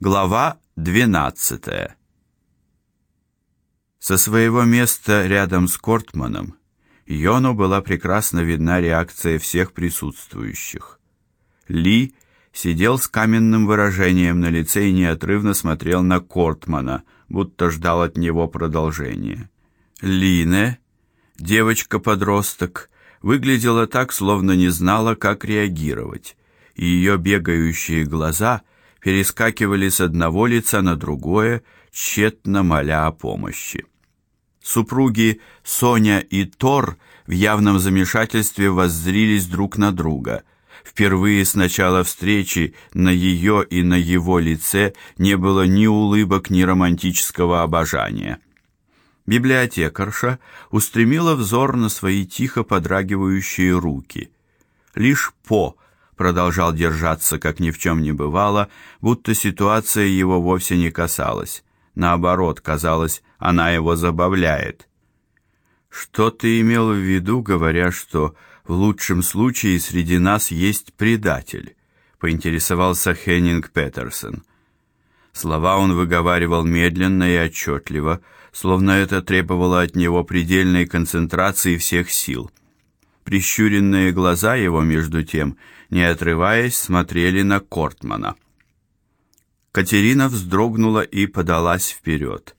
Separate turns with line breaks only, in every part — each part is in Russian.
Глава 12. Со своего места рядом с Кортманом Йону была прекрасно видна реакция всех присутствующих. Ли сидел с каменным выражением на лице и неотрывно смотрел на Кортмана, будто ждал от него продолжения. Лине, девочка-подросток, выглядела так, словно не знала, как реагировать, и ее бегающие глаза – перескакивали с одного лица на другое, тщетно моля о помощи. Супруги Соня и Тор в явном замешательстве воззрились друг на друга. Впервые с начала встречи на ее и на его лице не было ни улыбок, ни романтического обожания. Библиотекарша устремила взор на свои тихо подрагивающие руки. Лишь По продолжал держаться, как ни в чем не бывало, будто ситуация его вовсе не касалась. Наоборот, казалось, она его забавляет. Что ты имел в виду, говоря, что в лучшем случае среди нас есть предатель? поинтересовался Хеннинг Петерсон. Слова он выговаривал медленно и отчетливо, словно это требовало от него предельной концентрации всех сил. Прищуренные глаза его между тем не отрываясь, смотрели на Кортмана. Катерина вздрогнула и подалась вперед.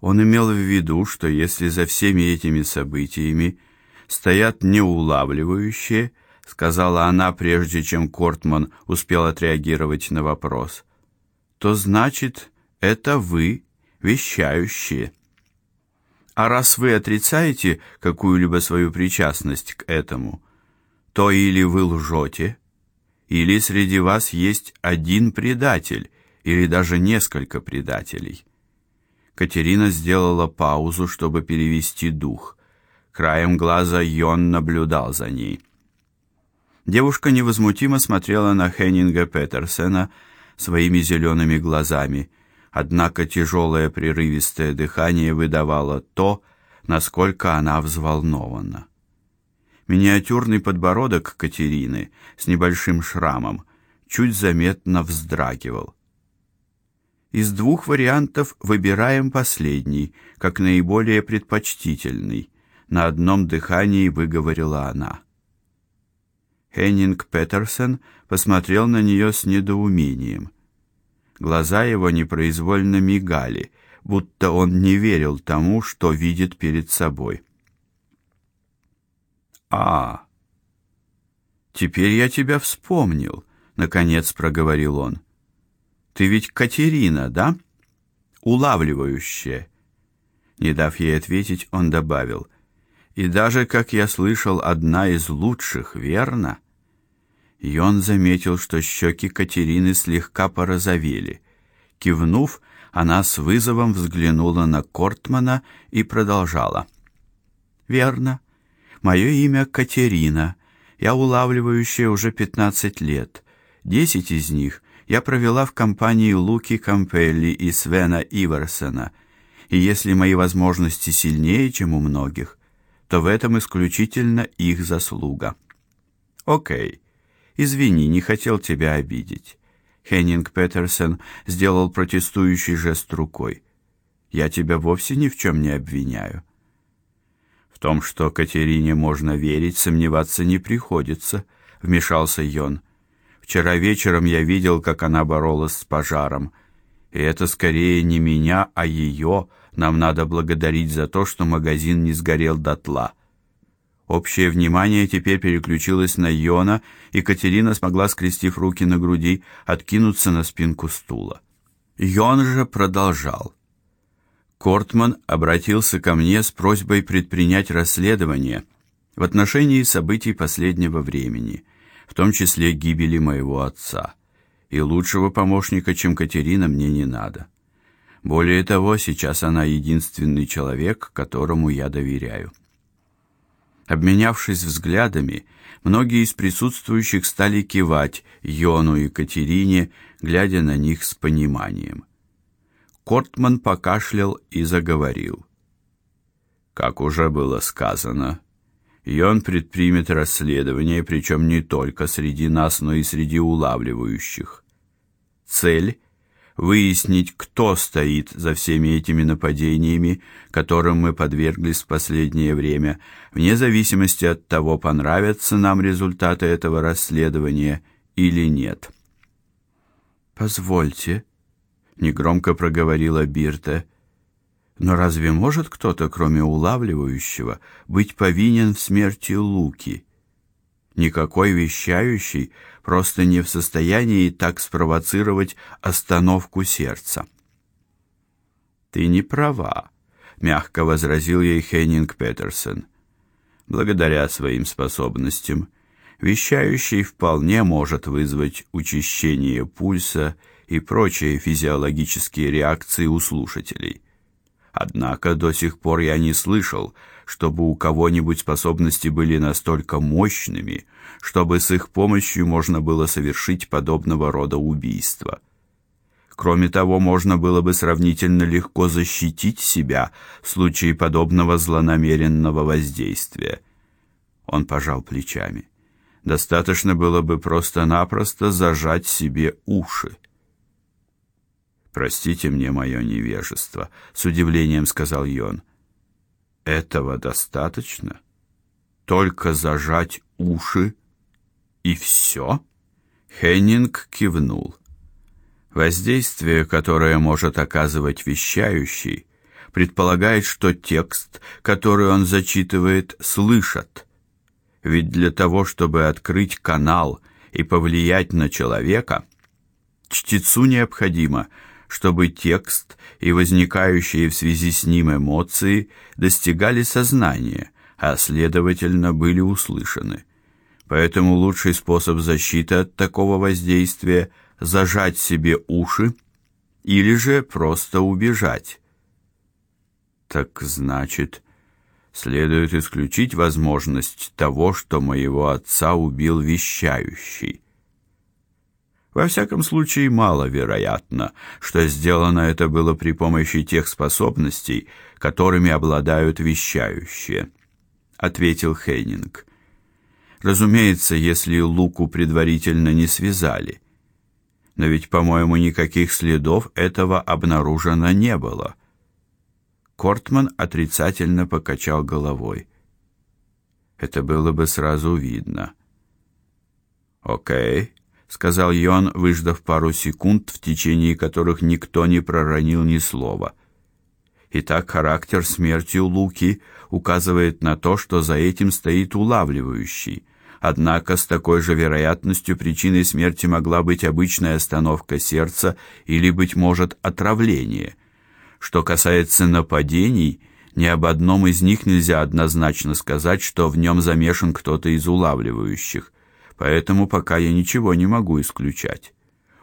Он имел в виду, что если за всеми этими событиями стоят неулавливающие, сказала она, прежде чем Кортман успел отреагировать на вопрос, то значит, это вы, вещающие. А раз вы отрицаете какую-либо свою причастность к этому, то или вы лжете, или среди вас есть один предатель, или даже несколько предателей. Катерина сделала паузу, чтобы перевести дух. Краем глаза Йон наблюдал за ней. Девушка невозмутимо смотрела на Хеннинга Петерсена своими зелеными глазами, однако тяжелое прерывистое дыхание выдавало то, насколько она взволнована. Миниатюрный подбородок Катерины с небольшим шрамом чуть заметно вздрагивал. Из двух вариантов выбираем последний, как наиболее предпочтительный, на одном дыхании выговорила она. Хеннинг Петерсон посмотрел на нее с недоумением. Глаза его непроизвольно мигали, будто он не верил тому, что видит перед собой. А. Теперь я тебя вспомнил, наконец проговорил он. Ты ведь Катерина, да? Улавливающая. Не дав ей ответить, он добавил: и даже, как я слышал, одна из лучших, верно? И он заметил, что щеки Катерины слегка порозовели. Кивнув, она с вызовом взглянула на Кортмана и продолжала: "Верно. Мое имя Катерина. Я улавливающая уже 15 лет. Десять из них я провела в компании Луки Кампелли и Свена Иверсена. И если мои возможности сильнее, чем у многих, то в этом исключительно их заслуга. О'кей. Извини, не хотел тебя обидеть. Хеннинг Петерсон сделал протестующий жест рукой. Я тебя вовсе ни в чем не обвиняю. В том, что Катерине можно верить, сомневаться не приходится, вмешался Йон. Вчера вечером я видел, как она боролась с пожаром. И это скорее не меня, а ее нам надо благодарить за то, что магазин не сгорел дотла. Общее внимание теперь переключилось на Йона, и Катерина смогла, скрестив руки на груди, откинуться на спинку стула. Йон же продолжал. Кортман обратился ко мне с просьбой предпринять расследование в отношении событий последнего времени, в том числе гибели моего отца. И лучшего помощника, чем Катерина, мне не надо. Более того, сейчас она единственный человек, которому я доверяю. Обменявшись взглядами, многие из присутствующих стали кивать Йону и Катерине, глядя на них с пониманием. Кортман покашлял и заговорил. Как уже было сказано, и он предпримет расследование, причем не только среди нас, но и среди улавливающих. цель выяснить, кто стоит за всеми этими нападениями, которым мы подверглись в последнее время, вне зависимости от того, понравятся нам результаты этого расследования или нет.
Позвольте, негромко проговорила Бирта. Но разве может кто-то, кроме улавливающего, быть повинен в смерти Луки? Никакой вещающий просто не в состоянии так спровоцировать остановку сердца.
Ты не права, мягко возразил ей Хеннинг Петерсон. Благодаря своим способностям вещающий вполне может вызвать учащение пульса и прочие физиологические реакции у слушателей. Однако до сих пор я не слышал, чтобы у кого-нибудь способности были настолько мощными, чтобы с их помощью можно было совершить подобного рода убийство. Кроме того, можно было бы сравнительно легко защитить себя в случае подобного злонамеренного воздействия. Он пожал плечами. Достаточно было бы просто-напросто зажать себе уши. Простите мне мое невежество, с удивлением сказал Йон. Этого достаточно? Только зажать уши и все? Хеннинг кивнул. Воздействие, которое может оказывать вещающий, предполагает, что текст, который он зачитывает, слышат. Ведь для того, чтобы открыть канал и повлиять на человека, чтецу необходимо чтобы текст и возникающие в связи с ним эмоции достигали сознания, а следовательно были услышаны. Поэтому лучший способ защиты от такого воздействия зажать себе уши или же просто убежать. Так значит, следует исключить возможность того, что моего отца убил вещающий. Во всяком случае, маловероятно, что сделано это было при помощи тех способностей, которыми обладают вещающие, ответил Хейнинг. Разумеется, если Луку предварительно не связали. Но ведь, по-моему, никаких следов этого обнаружено не было. Кортман отрицательно покачал головой. Это было бы сразу видно. О'кей, сказал Йон, выждав пару секунд, в течение которых никто не проронил ни слова. Итак, характер смерти у Луки указывает на то, что за этим стоит улавливающий. Однако с такой же вероятностью причиной смерти могла быть обычная остановка сердца или быть может отравление. Что касается нападений, ни об одном из них нельзя однозначно сказать, что в нем замешан кто-то из улавливающих. Поэтому пока я ничего не могу исключать.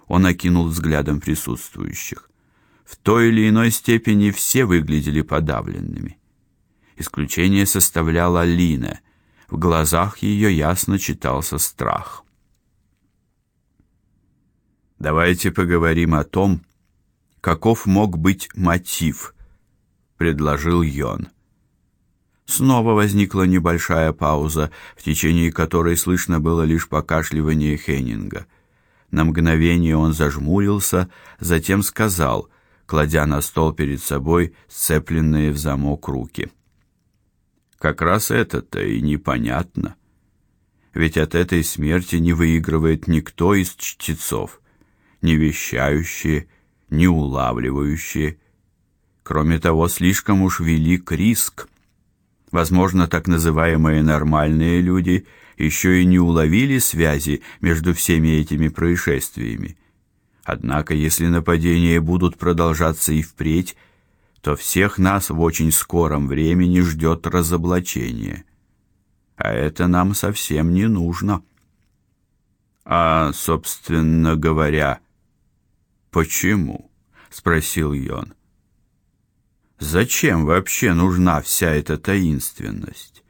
Он окинул взглядом присутствующих. В той или иной степени все выглядели подавленными. Исключение составляла Лина. В глазах ее ясно читался страх. Давайте поговорим о том, каков мог быть мотив, предложил Йон. Снова возникла небольшая пауза, в течение которой слышно было лишь покашливание Хеннинга. На мгновение он зажмурился, затем сказал, кладя на стол перед собой сцепленные в замок руки: "Как раз это-то и непонятно. Ведь от этой смерти не выигрывает никто из чтецов, ни вещающие, ни улавливающие. Кроме того, слишком уж велик риск. Возможно, так называемые нормальные люди еще и не уловили связи между всеми этими происшествиями. Однако, если нападения будут продолжаться и впредь, то всех нас в очень скором времени ждет разоблачение. А это нам совсем не нужно. А, собственно говоря, почему? спросил Йон. Зачем вообще нужна вся эта таинственность?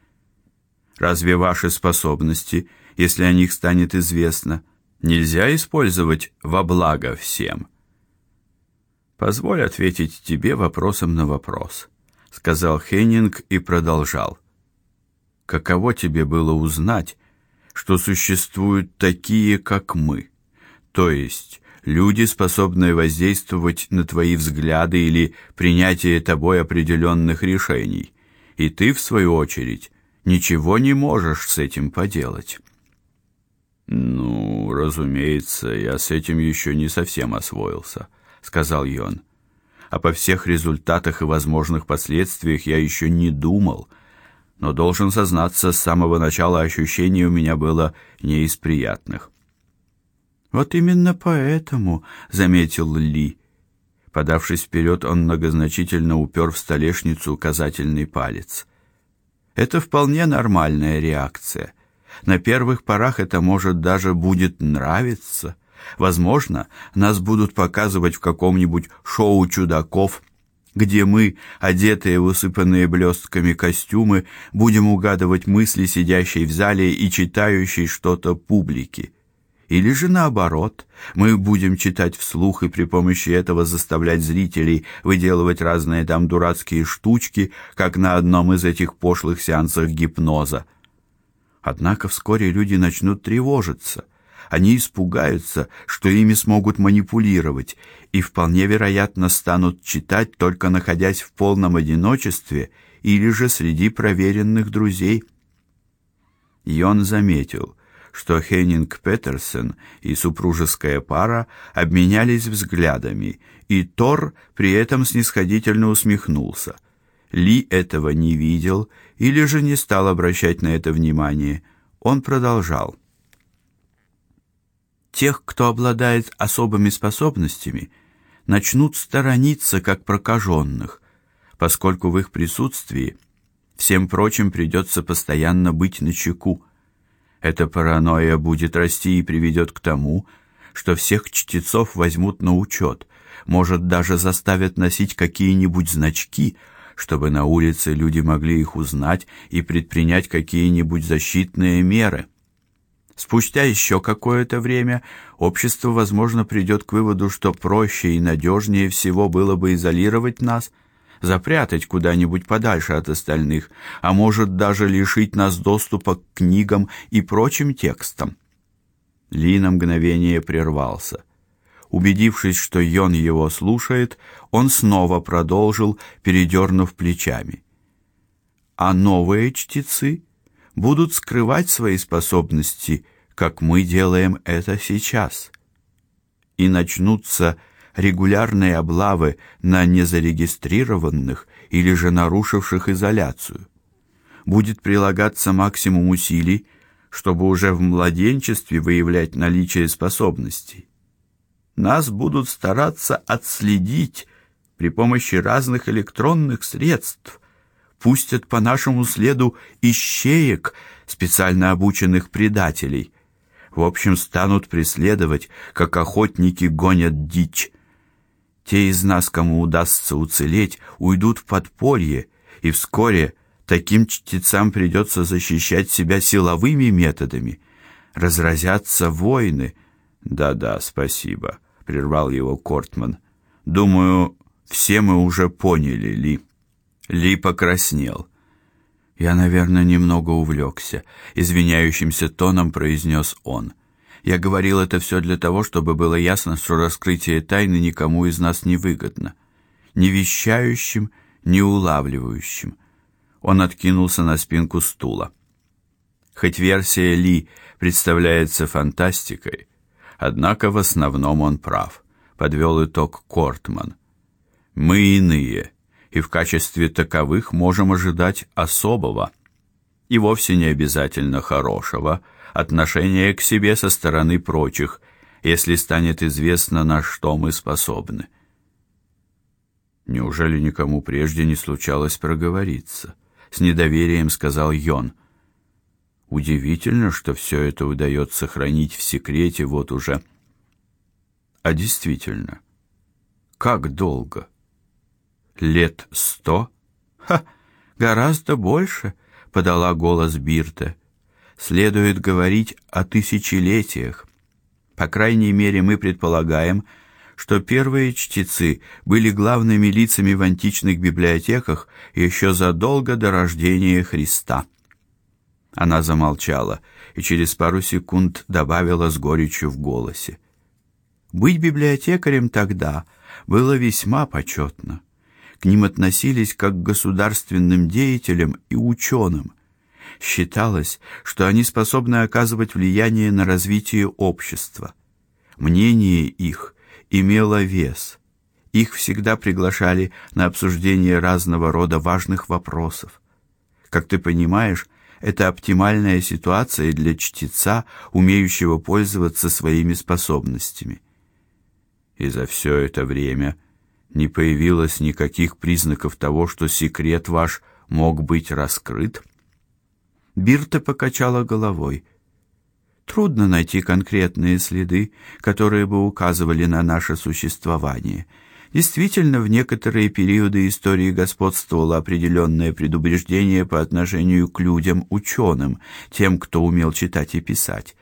Разве ваши способности, если о них станет известно, нельзя использовать во благо всем? Позволь ответить тебе вопросом на вопрос, сказал Хеннинг и продолжал. Каково тебе было узнать, что существуют такие, как мы, то есть люди, способные воздействовать на твои взгляды или принятие тобой определенных решений. И ты в свою очередь ничего не можешь с этим поделать. Ну, разумеется, я с этим еще не совсем освоился, сказал Йон. А по всех результатах и возможных последствиях я еще не думал. Но должен сознаться, с самого начала ощущение у меня было не из приятных.
Вот именно поэтому, заметил Ли. Подавшись вперед, он многозначительно упер в столешницу указательный палец. Это вполне нормальная реакция. На первых порах это может даже будет нравиться. Возможно, нас будут показывать в каком-нибудь шоу чудаков, где мы, одетые в усыпанные блестками костюмы, будем угадывать мысли сидящей в зале и читающей что-то публики. Или же наоборот, мы будем читать вслух и при помощи этого заставлять зрителей выделывать разные там дурацкие штучки, как на одном из этих пошлых сеансов гипноза. Однако вскоре люди начнут тревожиться. Они испугаются, что ими смогут манипулировать, и вполне вероятно станут читать только находясь в полном одиночестве или же среди проверенных друзей. И он заметил, что Хеннинг Петерсон и супружеская пара обменялись взглядами, и Тор при этом снисходительно усмехнулся. Ли этого не видел или же не стал обращать на это внимание. Он продолжал: Тех, кто обладает особыми способностями, начнут сторониться как прокаженных, поскольку в их присутствии всем прочим придется постоянно быть начеку. Эта паранойя будет расти и приведет к тому, что всех чтецов возьмут на учет, может даже заставят носить какие-нибудь значки, чтобы на улице люди могли их узнать и предпринять какие-нибудь защитные меры. Спустя еще какое-то время общество, возможно, придет к выводу, что проще и надежнее всего было бы изолировать нас, запрятать куда-нибудь подальше от остальных, а может даже лишить нас доступа к книгам и прочим текстам. Ли на мгновение прервался. Убедившись, что Йон его слушает, он снова продолжил, передернув плечами. А новые чтецы будут скрывать свои способности, как мы делаем это сейчас. И начнутся регулярные облавы на незарегистрированных или же нарушивших изоляцию. Будет прилагаться максимум усилий, чтобы уже в младенчестве выявлять наличие способностей. Нас будут стараться отследить при помощи разных электронных средств. Пустят по нашему следу ищеек, специально обученных предателей. В общем, станут преследовать, как охотники гонят дичь. Те из нас, кому удастся уцелеть, уйдут в подполье, и вскоре таким чтецам придется защищать себя силовыми методами. Разразятся войны. Да-да, спасибо прервал его Кортман. Думаю, все мы уже поняли, Ли. Ли покраснел. Я, наверное, немного увлекся», — извиняющимся тоном произнес он. Я говорил это все для того, чтобы было ясно, что раскрытие тайны никому из нас не выгодно. Ни вещающим, ни улавливающим. Он откинулся на спинку стула. Хоть версия Ли представляется фантастикой, Однако в основном он прав, подвел итог Кортман. Мы иные, и в качестве таковых можем ожидать особого и вовсе не обязательно хорошего отношения к себе со стороны прочих, если станет известно, на что мы способны. Неужели никому прежде не случалось проговориться? с недоверием сказал Йон. Удивительно, что все это удается хранить в секрете вот уже. А действительно, как долго? Лет сто? Ха, гораздо больше, подала голос Бирта. Следует говорить о тысячелетиях. По крайней мере, мы предполагаем, что первые чтецы были главными лицами в античных библиотеках еще задолго до рождения Христа. Она замолчала и через пару секунд добавила с горечью в голосе: Быть библиотекарем тогда было весьма почетно. К ним относились как к государственным деятелям и ученым. Считалось, что они способны оказывать влияние на развитие общества. Мнение их имело вес. Их всегда приглашали на обсуждение разного рода важных вопросов. Как ты понимаешь, это оптимальная ситуация для чтеца, умеющего пользоваться своими способностями. И за все это время не появилось никаких признаков того, что секрет ваш мог быть раскрыт. Бирта покачала головой. Трудно найти конкретные следы, которые бы указывали на наше существование. Действительно, в некоторые периоды истории господствовало определенное предубеждение по отношению к людям, ученым, тем, кто умел читать и писать.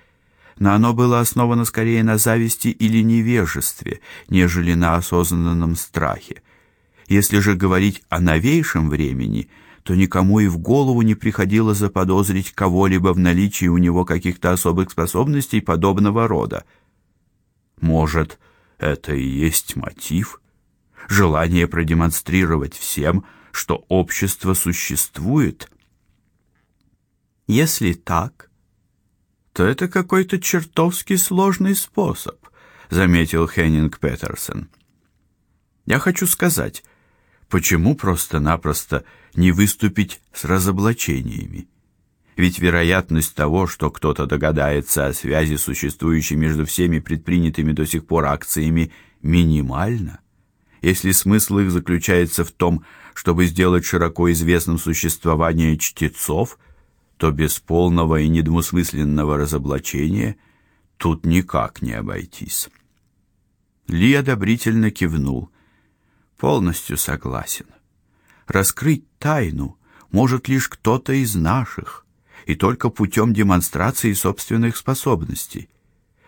Но оно было основано скорее на зависти или невежестве, нежели на осознанном страхе. Если же говорить о новейшем времени, то никому и в голову не приходило заподозрить кого-либо в наличии у него каких-то особых способностей подобного рода. Может, это и есть мотив? желание продемонстрировать всем, что общество существует. Если так, то это какой-то чертовски сложный способ, заметил Хеннинг Петерсон. Я хочу сказать, почему просто-напросто не выступить с разоблачениями? Ведь вероятность того, что кто-то догадается о связи, существующей между всеми предпринятыми до сих пор акциями, минимальна. Если смысл их заключается в том, чтобы сделать широко известным существование чтецов, то без полного и недвусмысленного разоблачения тут никак не обойтись. Ли одобрительно кивнул. Полностью согласен. Раскрыть тайну может лишь кто-то из наших, и только путем демонстрации собственных способностей.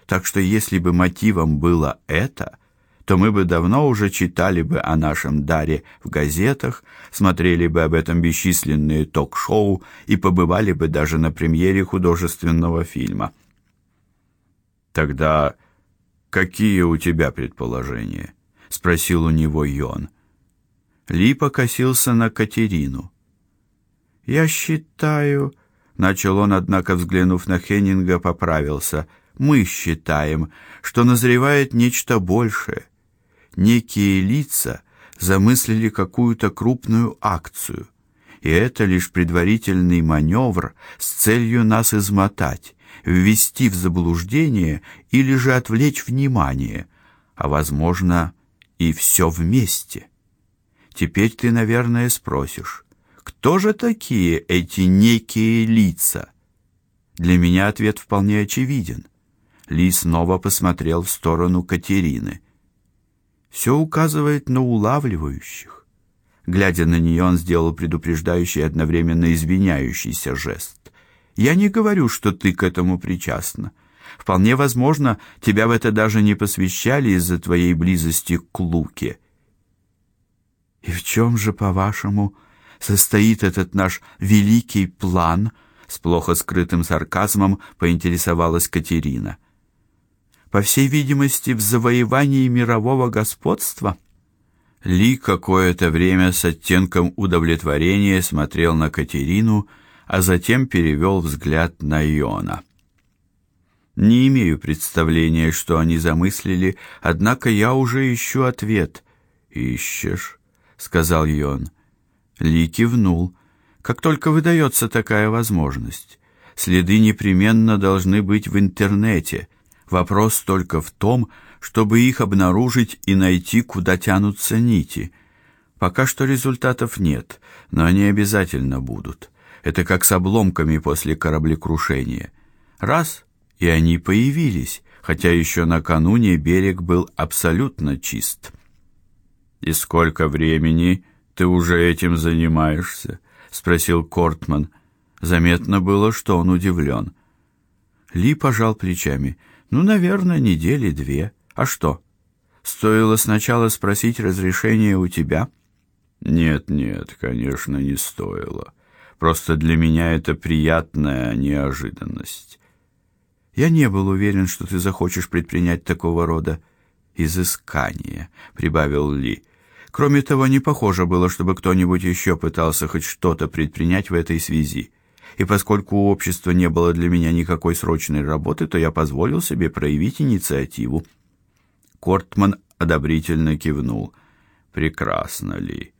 Так что если бы мотивом было это, то мы бы давно уже читали бы о нашем даре в газетах, смотрели бы об этом бесчисленные ток-шоу и побывали бы даже на премьере художественного фильма. Тогда какие у тебя предположения? спросил у него Йон. Ли покосился на Катерину. Я считаю, начал он, однако, взглянув на Хеннинга, поправился. Мы считаем, что назревает нечто большее некие лица замыслили какую-то крупную акцию, и это лишь предварительный маневр с целью нас измотать, ввести в заблуждение или же отвлечь внимание, а возможно, и все вместе. Теперь ты, наверное, спросишь: кто же такие эти некие лица? Для меня ответ вполне очевиден. Ли снова посмотрел в сторону Катерины. Все указывает на улавливающих. Глядя на нее, он сделал предупреждающий и одновременно извиняющийся жест. Я не говорю, что ты к этому причастна. Вполне возможно, тебя в это даже не посвящали из-за твоей близости к Луке. И в чем же, по-вашему, состоит этот наш великий план? С плохо скрытым сарказмом поинтересовалась Катерина по всей видимости, в завоевании мирового господства. Ли какое-то время с оттенком удовлетворения смотрел на Катерину, а затем перевел взгляд на Иона. Не имею представления, что они замыслили, однако я уже ищу ответ. Ищешь, сказал Ион. Ли кивнул. Как только выдается такая возможность, следы непременно должны быть в интернете. Вопрос только в том, чтобы их обнаружить и найти, куда тянутся нити. Пока что результатов нет, но они обязательно будут. Это как с обломками после кораблекрушения. Раз и они появились, хотя еще накануне берег был абсолютно чист. И сколько времени ты уже этим занимаешься? спросил Кортман. Заметно было, что он удивлен. Ли пожал плечами. Ну, наверное, недели две. А что? Стоило сначала спросить разрешения у тебя? Нет, нет, конечно, не стоило. Просто для меня это приятная неожиданность. Я не был уверен, что ты захочешь предпринять такого рода. изыскание, прибавил Ли. Кроме того, не похоже было, чтобы кто-нибудь еще пытался хоть что-то предпринять в этой связи. И поскольку у общества не было для меня никакой срочной работы, то я позволил себе проявить инициативу. Кортман одобрительно кивнул. Прекрасно, Ли.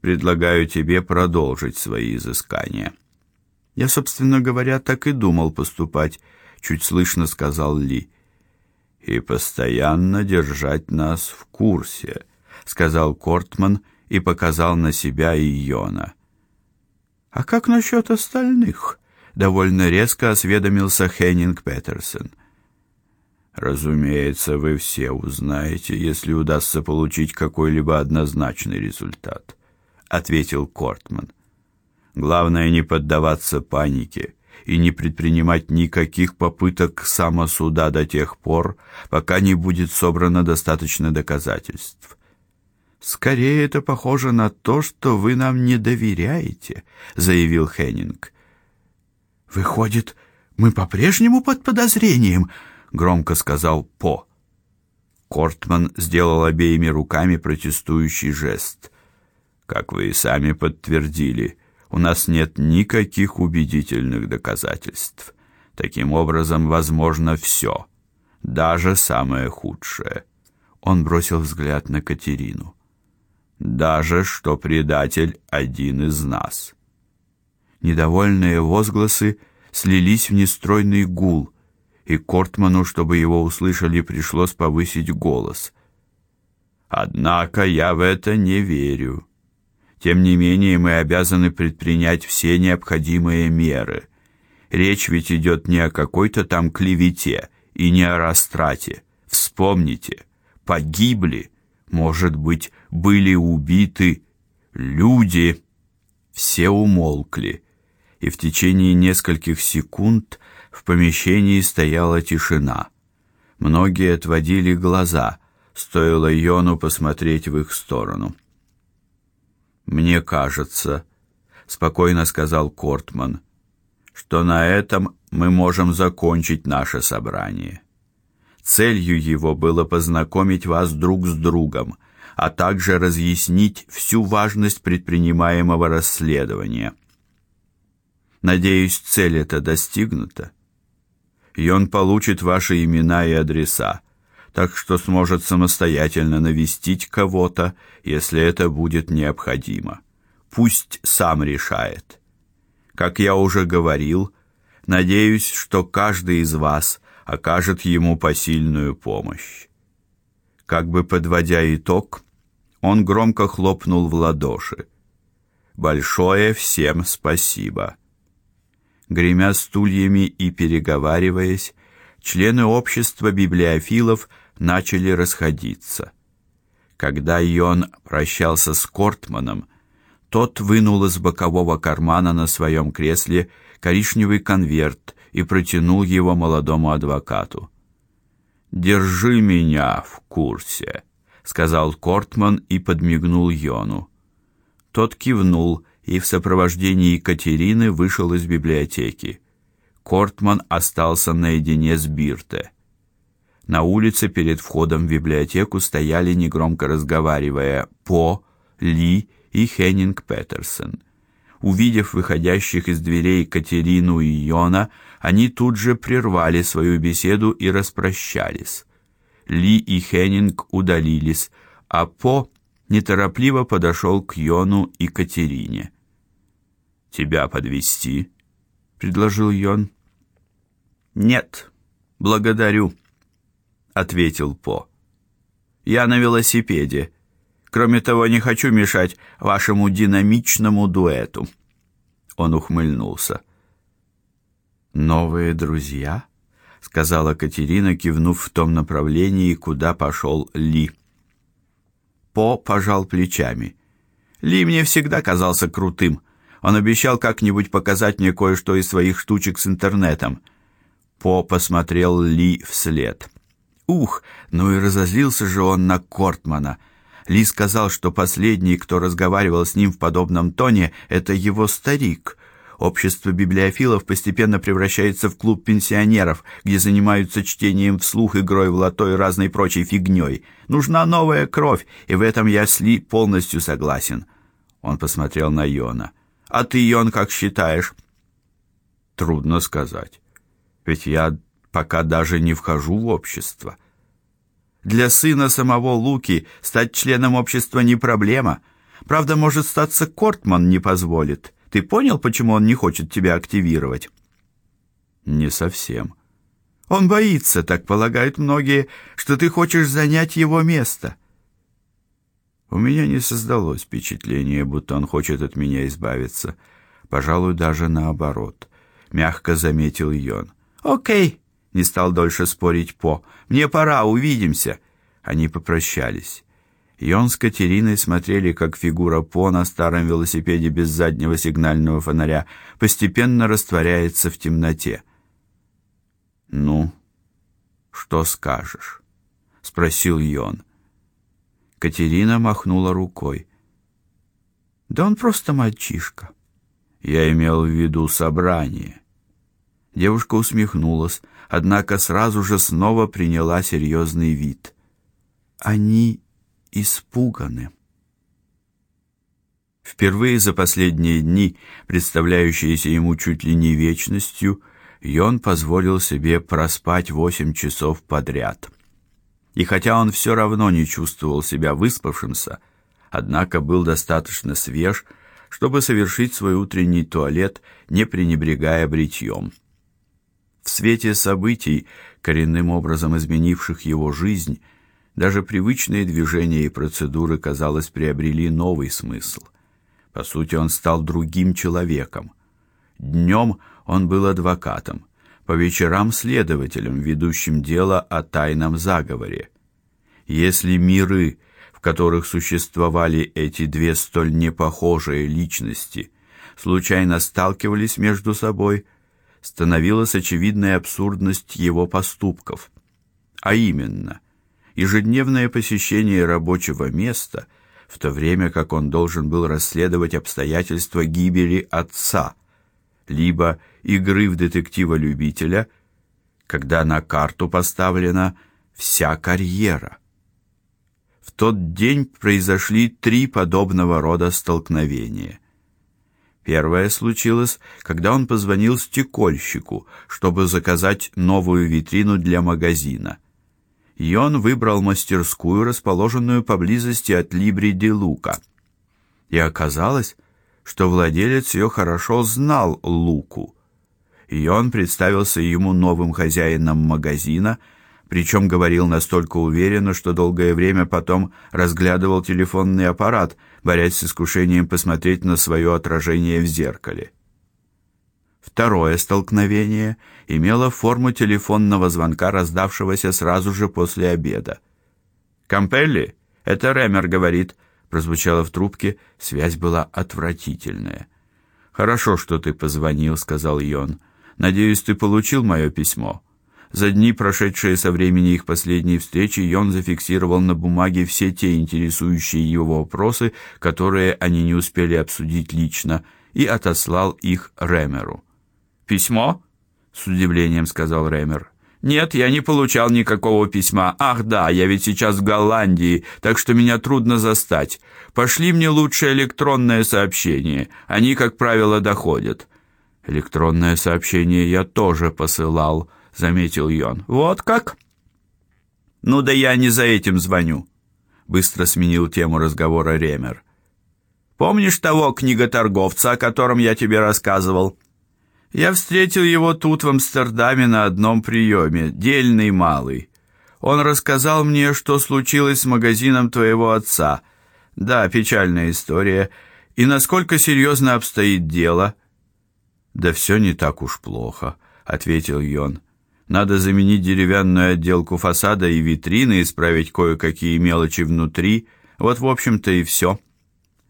Предлагаю тебе продолжить свои изыскания. Я, собственно говоря, так и думал поступать, чуть слышно сказал Ли. И постоянно держать нас в курсе сказал Кортман и показал на себя и Йона. А как насчет остальных? довольно резко осведомился Хеннинг Петерсон. Разумеется, вы все узнаете, если удастся получить какой-либо однозначный результат, ответил Кортман. Главное не поддаваться панике и не предпринимать никаких попыток самосуда до тех пор, пока не будет собрано достаточно доказательств. Скорее это похоже на то, что вы нам не доверяете, заявил Хеннинг. Выходит, мы по-прежнему под подозрением, громко сказал По. Кортман сделал обеими руками протестующий жест. Как вы и сами подтвердили, у нас нет никаких убедительных доказательств. Таким образом, возможно все, даже самое худшее. Он бросил взгляд на Катерину даже что предатель один из нас. Недовольные возгласы слились в нестройный гул, и Кортману, чтобы его услышали, пришлось повысить голос. Однако я в это не верю. Тем не менее, мы обязаны предпринять все необходимые меры. Речь ведь идет не о какой-то там клевете и не о растрате. Вспомните, погибли может быть, были убиты люди. Все умолкли, и в течение нескольких секунд в помещении стояла тишина. Многие отводили глаза, стоило Йону посмотреть в их сторону. Мне кажется, спокойно сказал Кортман, что на этом мы можем закончить наше собрание. Целью его было познакомить вас друг с другом, а также разъяснить всю важность предпринимаемого расследования. Надеюсь, цель эта достигнута. И он получит ваши имена и адреса, так что сможет самостоятельно навестить кого-то, если это будет необходимо. Пусть сам решает. Как я уже говорил, надеюсь, что каждый из вас окажет ему посильную помощь. Как бы подводя итог, он громко хлопнул в ладоши. Большое всем спасибо. Гремя стульями и переговариваясь, члены общества библиофилов начали расходиться. Когда Йон прощался с Кортманом, тот вынул из бокового кармана на своем кресле коричневый конверт и протянул его молодому адвокату. Держи меня в курсе, сказал Кортман и подмигнул Йону. Тот кивнул и в сопровождении Екатерины вышел из библиотеки. Кортман остался наедине с Бирте. На улице перед входом в библиотеку стояли негромко разговаривая По, Ли и Хеннинг Петерсон. Увидев выходящих из дверей Катерину и Йона, они тут же прервали свою беседу и распрощались. Ли и Хеннинг удалились, а По неторопливо подошел к Йону и Катерине. Тебя подвести, предложил Йон. Нет, благодарю, ответил По. Я на велосипеде. Кроме того, не хочу мешать вашему динамичному дуэту. Он ухмыльнулся. Новые друзья, сказала Катерина, кивнув в том направлении, куда пошел Ли. По пожал плечами. Ли мне всегда казался крутым. Он обещал как-нибудь показать мне кое-что из своих штучек с интернетом. По посмотрел Ли вслед. Ух, ну и разозлился же он на Кортмана. Ли сказал, что последний, кто разговаривал с ним в подобном тоне, это его старик. Общество библиофилов постепенно превращается в клуб пенсионеров, где занимаются чтением вслух, игрой в лото и разной прочей фигней. Нужна новая кровь, и в этом я с Ли полностью согласен. Он посмотрел на Йона. А ты, Йон, как считаешь?
Трудно сказать. Ведь я пока даже не вхожу в общество.
Для сына самого Луки стать членом общества не проблема. Правда, может, статься Кортман не позволит. Ты понял, почему он не хочет тебя активировать?
Не совсем.
Он боится, так полагают многие, что ты хочешь занять его место.
У меня не создалось впечатления, будто он хочет от меня избавиться. Пожалуй, даже наоборот, мягко заметил Йон.
О'кей, не стал дольше спорить По. Мне пора, увидимся. Они попрощались.
Йон с Катериной смотрели, как фигура По на старом велосипеде без заднего сигнального фонаря постепенно растворяется в темноте. "Ну, что скажешь?" спросил Йон. Катерина махнула рукой.
"Да он просто мальчишка.
Я имел в виду собрание".
Девушка усмехнулась, однако сразу же снова приняла серьезный вид. Они испуганы.
Впервые за последние дни, представляющиеся ему чуть ли не вечностью, Йон позволил себе проспать восемь часов подряд. И хотя он все равно не чувствовал себя выспавшимся, однако был достаточно свеж, чтобы совершить свой утренний туалет, не пренебрегая бритьем. В свете событий, коренным образом изменивших его жизнь, даже привычные движения и процедуры, казалось, приобрели новый смысл. По сути, он стал другим человеком. Днем он был адвокатом, по вечерам следователем, ведущим дело о тайном заговоре. Если миры, в которых существовали эти две столь непохожие личности, случайно сталкивались между собой, становилась очевидной абсурдность его поступков. А именно, ежедневное посещение рабочего места, в то время как он должен был расследовать обстоятельства гибели отца, либо игры в детектива-любителя, когда на карту поставлена вся карьера. В тот день произошли три подобного рода столкновения. Первое случилось, когда он позвонил стекольщику, чтобы заказать новую витрину для магазина и он выбрал мастерскую, расположенную поблизости от Либри де Лука. И оказалось, что владелец ее хорошо знал Луку. И он представился ему новым хозяином магазина, причем говорил настолько уверенно, что долгое время потом разглядывал телефонный аппарат, борясь с искушением посмотреть на свое отражение в зеркале. Второе столкновение имело форму телефонного звонка, раздавшегося сразу же после обеда. "Кампелли, это Ремер говорит", прозвучало в трубке, связь была отвратительная. "Хорошо, что ты позвонил", сказал Йон. "Надеюсь, ты получил мое письмо". За дни, прошедшие со времени их последней встречи, Йон зафиксировал на бумаге все те интересующие его вопросы, которые они не успели обсудить лично, и отослал их Ремеру. Письмо? с удивлением сказал Реймер. Нет, я не получал никакого письма. Ах, да, я ведь сейчас в Голландии, так что меня трудно застать. Пошли мне лучше электронное сообщение. Они, как правило, доходят. Электронное сообщение я тоже посылал, заметил Йон. Вот как? Ну да я не за этим звоню, быстро сменил тему разговора Ремер. Помнишь того книготорговца, о котором я тебе рассказывал? Я встретил его тут в Амстердаме на одном приеме, дельный малый. Он рассказал мне, что случилось с магазином твоего отца. Да, печальная история. И насколько серьезно обстоит дело? Да все не так уж плохо, ответил Йон. Надо заменить деревянную отделку фасада и витрины, исправить кое-какие мелочи внутри. Вот, в общем-то, и все.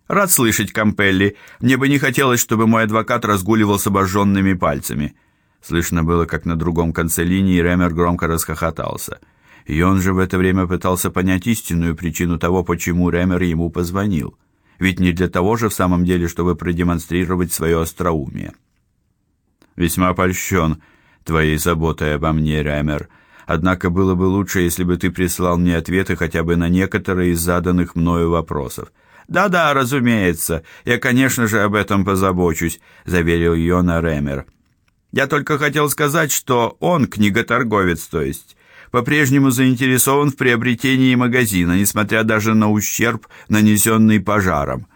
Рад слышать, Кампелли. Мне бы не хотелось, чтобы мой адвокат разгуливал с обожженными пальцами. Слышно было, как на другом конце линии Ремер громко расхохотался. И он же в это время пытался понять истинную причину того, почему Ремер ему позвонил. Ведь не для того же в самом деле, чтобы продемонстрировать свое остроумие. Весьма польщен твоей заботой обо мне, Рэмер. Однако было бы лучше, если бы ты прислал мне ответы хотя бы на некоторые из заданных мною вопросов. Да-да, разумеется. Я, конечно же, об этом позабочусь, заверил Йона Рэмер. Я только хотел сказать, что он книготорговец, то есть по-прежнему заинтересован в приобретении магазина, несмотря даже на ущерб, нанесенный пожаром.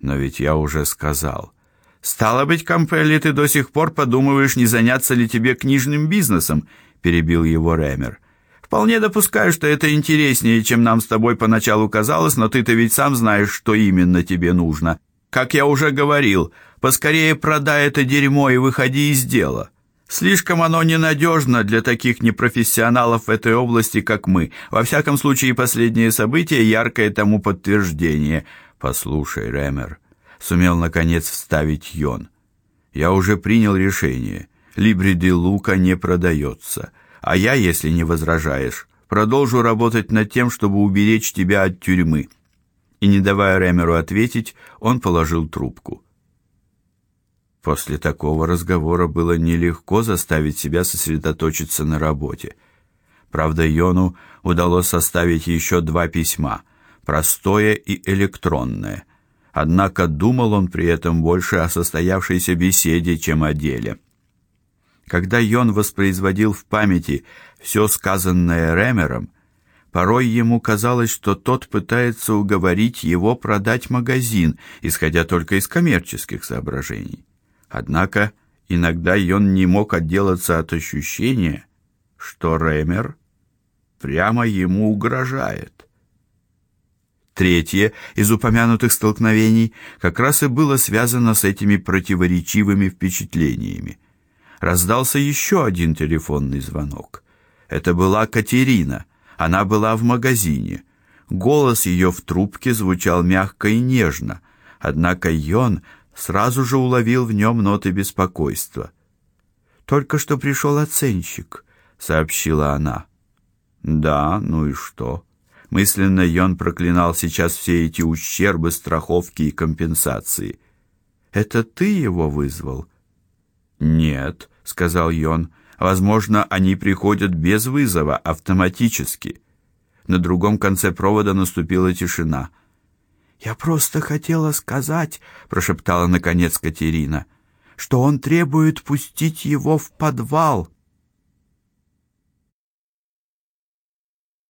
Но ведь я уже сказал. Стало быть, Кампелли, ты до сих пор подумываешь, не заняться ли тебе книжным бизнесом, перебил его Рэмер. Вполне допускаю, что это интереснее, чем нам с тобой поначалу казалось, но ты-то ведь сам знаешь, что именно тебе нужно. Как я уже говорил, поскорее продай это дерьмо и выходи из дела. Слишком оно ненадежно для таких непрофессионалов в этой области, как мы. Во всяком случае, последние события яркое тому подтверждение. Послушай, Рэмер, сумел наконец вставить Йон. Я уже принял решение. Либриди Лука не продается. А я, если не возражаешь, продолжу работать над тем, чтобы уберечь тебя от тюрьмы. И не давая Рэмеру ответить, он положил трубку. После такого разговора было нелегко заставить себя сосредоточиться на работе. Правда, Йону удалось составить еще два письма, простое и электронное. Однако думал он при этом больше о состоявшейся беседе, чем о деле. Когда Йон воспроизводил в памяти все сказанное Рэмером, порой ему казалось, что тот пытается уговорить его продать магазин, исходя только из коммерческих соображений. Однако иногда Йон не мог отделаться от ощущения, что Рэмер прямо ему угрожает. Третье из упомянутых столкновений как раз и было связано с этими противоречивыми впечатлениями. Раздался еще один телефонный звонок. Это была Катерина. Она была в магазине. Голос ее в трубке звучал мягко и нежно, однако Йон сразу же уловил в нем ноты беспокойства. Только что пришел оценщик, сообщила она. Да, ну и что? Мысленно Йон проклинал сейчас все эти ущербы, страховки и компенсации. Это ты его вызвал? Нет, сказал Йон. Возможно, они приходят без вызова, автоматически. На другом конце провода наступила тишина. Я просто хотела сказать, прошептала наконец Катерина, что он требует пустить его в подвал.